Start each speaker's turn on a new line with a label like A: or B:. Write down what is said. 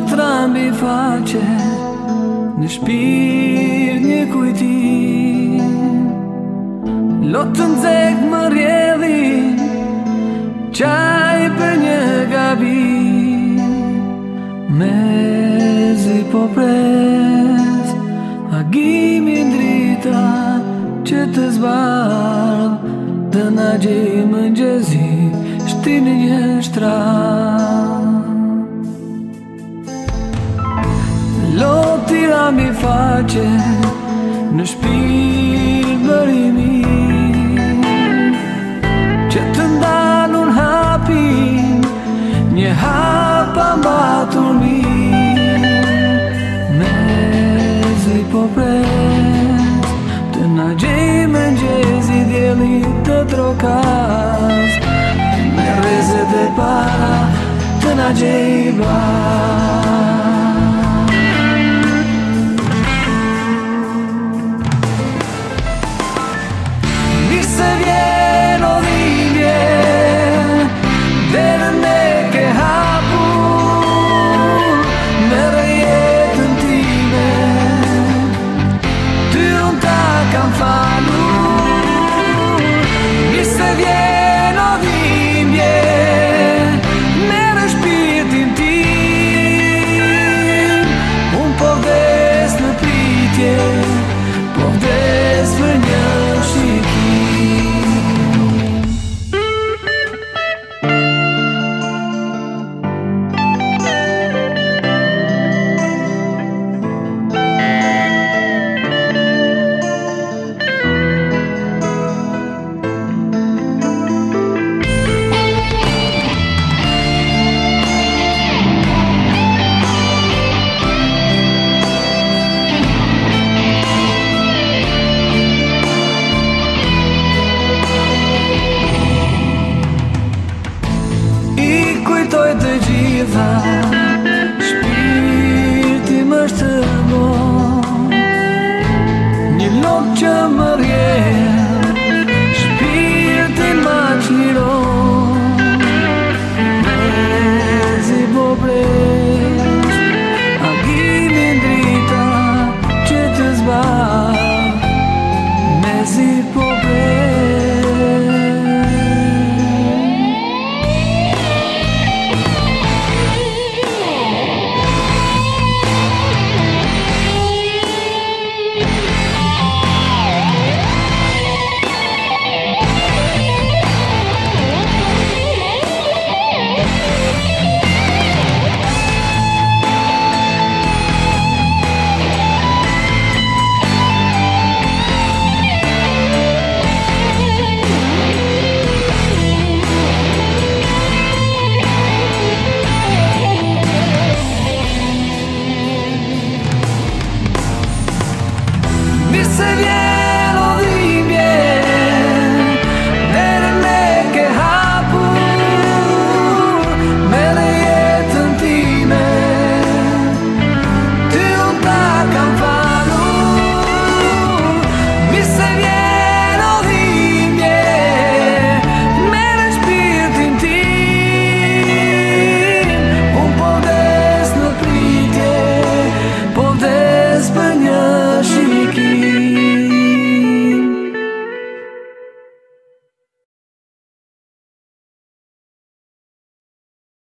A: mbi faqe Në shpirë një kujti Lotë të nëzek më rjedhi Qaj për një gabi Me zi po prez A gimi ndrita Që të zbalë Dë në gjimë në gjezi, Shtini një shtrat mi face Në shpirë Ce tânda nu-n hapi Një hapa batul mi Me zëj po te Të na gjej me gjezi djelit të trokas Me rezet para de dhe Shpirti më të bon Një lokë që më rjetë